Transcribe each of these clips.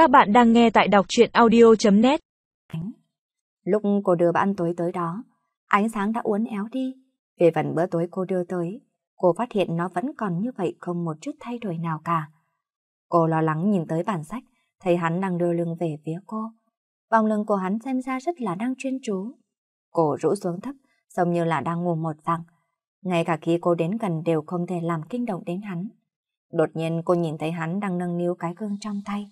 Các bạn đang nghe tại đọc truyện audio.net Lúc cô đưa bữa ăn tối tới đó, ánh sáng đã uốn éo đi. Về phần bữa tối cô đưa tới, cô phát hiện nó vẫn còn như vậy không một chút thay đổi nào cả. Cô lo lắng nhìn tới bản sách, thấy hắn đang đưa lưng về phía cô. Vòng lưng của hắn xem ra rất là đang chuyên chú. Cô rũ xuống thấp, giống như là đang ngủ một dạng. Ngay cả khi cô đến gần đều không thể làm kinh động đến hắn. Đột nhiên cô nhìn thấy hắn đang nâng niu cái gương trong tay.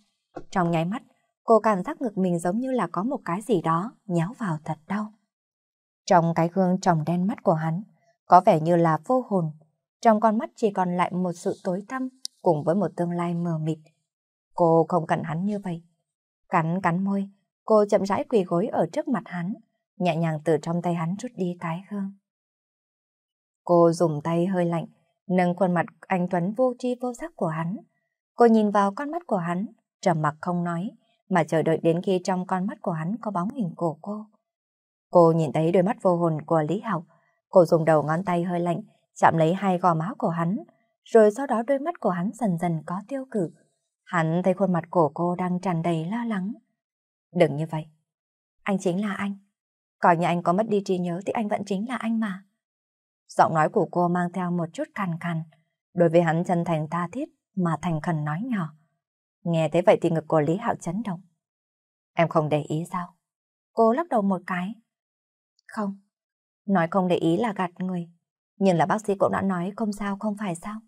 Trong nháy mắt, cô cảm giác ngực mình giống như là có một cái gì đó nhéo vào thật đau. Trong cái gương tròng đen mắt của hắn, có vẻ như là vô hồn. Trong con mắt chỉ còn lại một sự tối tăm cùng với một tương lai mờ mịt. Cô không cần hắn như vậy. Cắn cắn môi, cô chậm rãi quỳ gối ở trước mặt hắn, nhẹ nhàng từ trong tay hắn rút đi cái gương. Cô dùng tay hơi lạnh, nâng khuôn mặt anh Tuấn vô tri vô giác của hắn. Cô nhìn vào con mắt của hắn, trầm mặc không nói, mà chờ đợi đến khi trong con mắt của hắn có bóng hình của cô. Cô nhìn thấy đôi mắt vô hồn của Lý Học, cô dùng đầu ngón tay hơi lạnh, chạm lấy hai gò má của hắn, rồi sau đó đôi mắt của hắn dần dần có tiêu cử. Hắn thấy khuôn mặt của cô đang tràn đầy lo lắng. Đừng như vậy. Anh chính là anh. Coi như anh có mất đi trí nhớ thì anh vẫn chính là anh mà. Giọng nói của cô mang theo một chút cằn cằn. Đối với hắn chân thành tha thiết mà thành khẩn nói nhỏ. Nghe thế vậy thì ngực của Lý Hạo chấn động. Em không để ý sao? Cô lắc đầu một cái. Không. Nói không để ý là gạt người. Nhưng là bác sĩ cũng đã nói không sao không phải sao.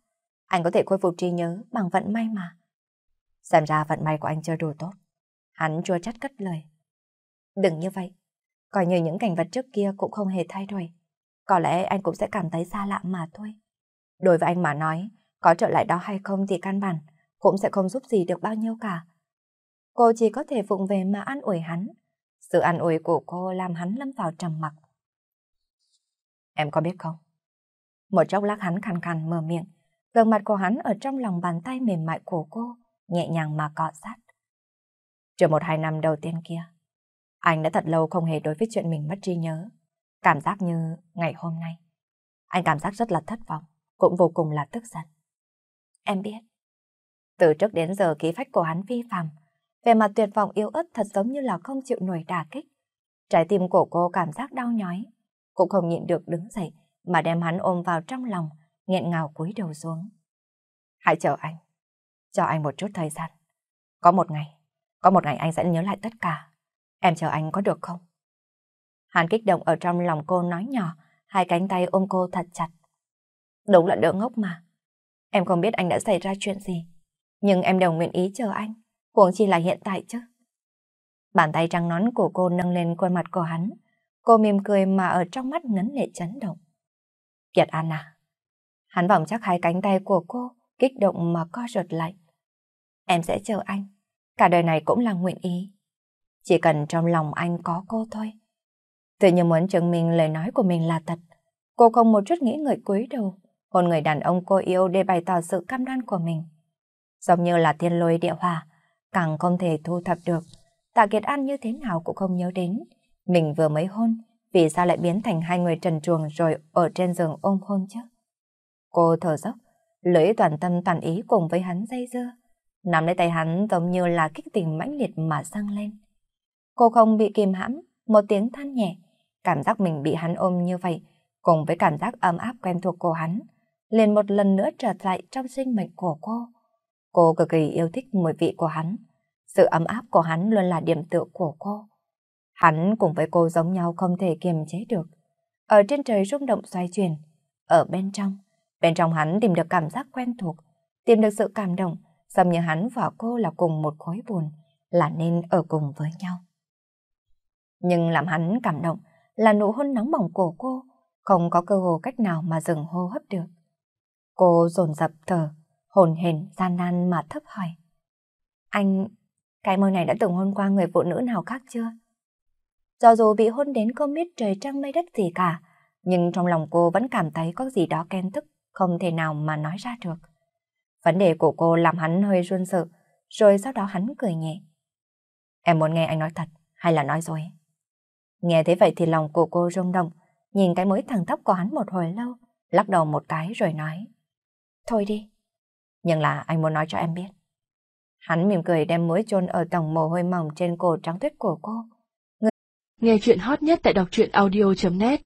Anh có thể khôi phục trí nhớ bằng vận may mà. Xem ra vận may của anh chưa đủ tốt. Hắn chua chát cất lời. Đừng như vậy. Coi như những cảnh vật trước kia cũng không hề thay đổi. Có lẽ anh cũng sẽ cảm thấy xa lạ mà thôi. Đối với anh mà nói, có trở lại đó hay không thì căn bản cũng sẽ không giúp gì được bao nhiêu cả. Cô chỉ có thể vụng về mà an ủi hắn. Sự an ủi của cô làm hắn lâm vào trầm mặc. Em có biết không? Một chốc lát hắn khàn khàn mở miệng, gương mặt của hắn ở trong lòng bàn tay mềm mại của cô, nhẹ nhàng mà cọ sát. Chưa một hai năm đầu tiên kia, anh đã thật lâu không hề đối với chuyện mình mất trí nhớ. Cảm giác như ngày hôm nay. Anh cảm giác rất là thất vọng, cũng vô cùng là tức giận. Em biết. Từ trước đến giờ ký phách của hắn vi phạm, về mặt tuyệt vọng yếu ớt thật giống như là không chịu nổi đả kích. Trái tim của cô cảm giác đau nhói, cũng không nhịn được đứng dậy mà đem hắn ôm vào trong lòng, nghẹn ngào cúi đầu xuống. Hãy chờ anh, cho anh một chút thời gian. Có một ngày, có một ngày anh sẽ nhớ lại tất cả. Em chờ anh có được không? Hắn kích động ở trong lòng cô nói nhỏ, hai cánh tay ôm cô thật chặt. Đúng là đỡ ngốc mà. Em không biết anh đã xảy ra chuyện gì, nhưng em đều nguyện ý chờ anh, huống chi là hiện tại chứ. Bàn tay trắng nón của cô nâng lên khuôn mặt của hắn, cô mỉm cười mà ở trong mắt ngấn lệ chấn động. Kiệt An à? Hắn vòng chắc hai cánh tay của cô, kích động mà co rụt lại. Em sẽ chờ anh, cả đời này cũng là nguyện ý. Chỉ cần trong lòng anh có cô thôi. Tự nhiên muốn chứng minh lời nói của mình là thật. Cô không một chút nghĩ ngợi cúi đầu, hôn người đàn ông cô yêu để bày tỏ sự cam đoan của mình. Giống như là thiên lôi địa hòa, càng không thể thu thập được. Tạ Kiệt An như thế nào cũng không nhớ đến. Mình vừa mới hôn, vì sao lại biến thành hai người trần truồng rồi ở trên giường ôm hôn chứ? Cô thở dốc, lưỡi toàn tâm toàn ý cùng với hắn dây dưa. Nắm lấy tay hắn giống như là kích tình mãnh liệt mà sang lên. Cô không bị kìm hãm, một tiếng than nhẹ, Cảm giác mình bị hắn ôm như vậy, cùng với cảm giác ấm áp quen thuộc của hắn, liền một lần nữa trở lại trong sinh mệnh của cô. Cô cực kỳ yêu thích mùi vị của hắn. Sự ấm áp của hắn luôn là điểm tựa của cô. Hắn cùng với cô giống nhau không thể kiềm chế được. Ở trên trời rung động xoay chuyển. Ở bên trong, bên trong hắn tìm được cảm giác quen thuộc, tìm được sự cảm động, giống như hắn và cô là cùng một khối buồn, là nên ở cùng với nhau. Nhưng làm hắn cảm động là nụ hôn nóng bỏng của cô, không có cơ hội cách nào mà dừng hô hấp được. Cô dồn dập thở, hồn hển gian nan mà thấp hỏi. Anh, cái môi này đã từng hôn qua người phụ nữ nào khác chưa? Cho dù bị hôn đến không biết trời trăng mây đất gì cả, nhưng trong lòng cô vẫn cảm thấy có gì đó khen tức, không thể nào mà nói ra được. Vấn đề của cô làm hắn hơi run sợ, rồi sau đó hắn cười nhẹ. Em muốn nghe anh nói thật, hay là nói dối? Nghe thế vậy thì lòng của cô rung động, nhìn cái mối thẳng tóc của hắn một hồi lâu, lắc đầu một cái rồi nói. Thôi đi. Nhưng là anh muốn nói cho em biết. Hắn mỉm cười đem mũi chôn ở tầng mồ hôi mỏng trên cổ trắng tuyết của cô. Nghe chuyện hot nhất tại đọc truyện audio.net